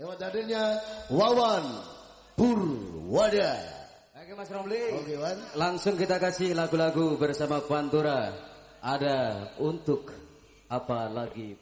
Lewat hadirnya Wawan Purwada. Oke Mas Romli. Oke Wan. Langsung kita kasih lagu-lagu bersama Pantura. Ada untuk apa lagi?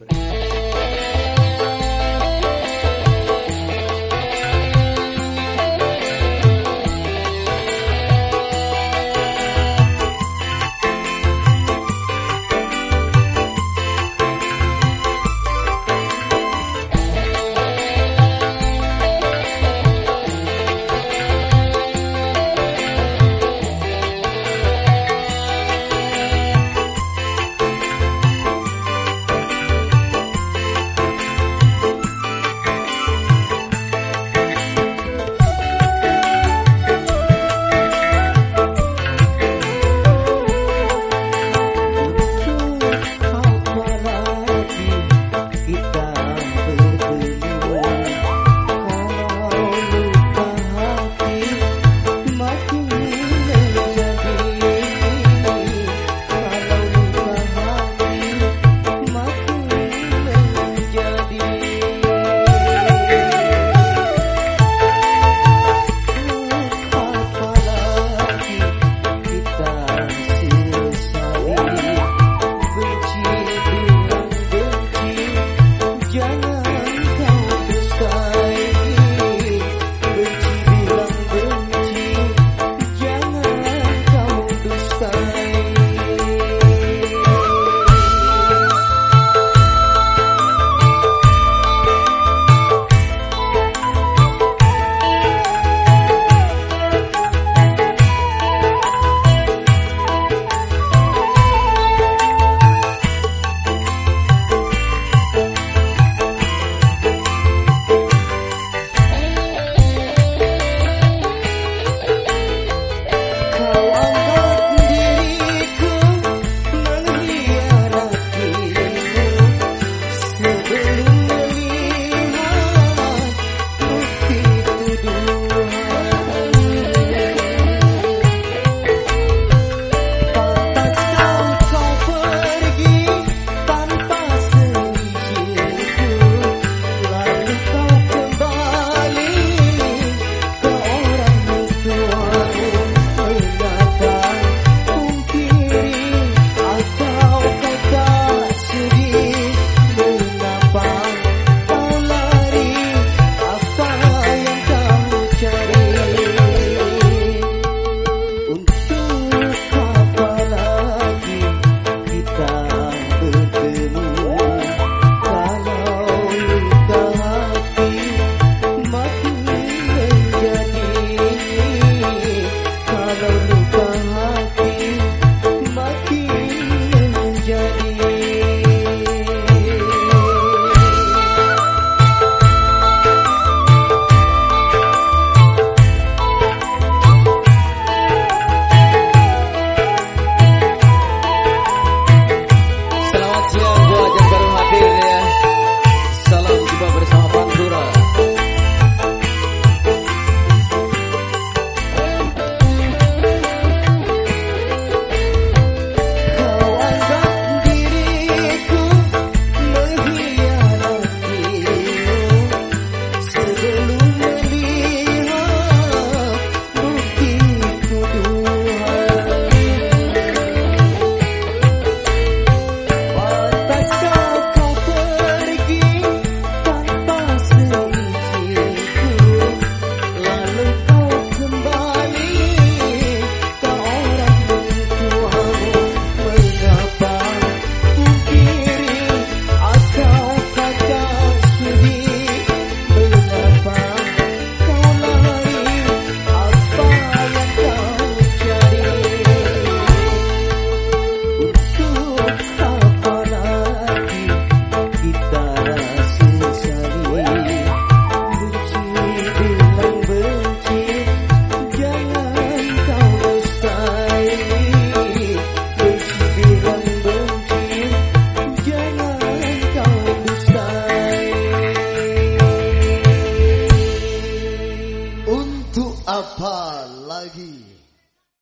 पालगी